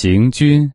行军。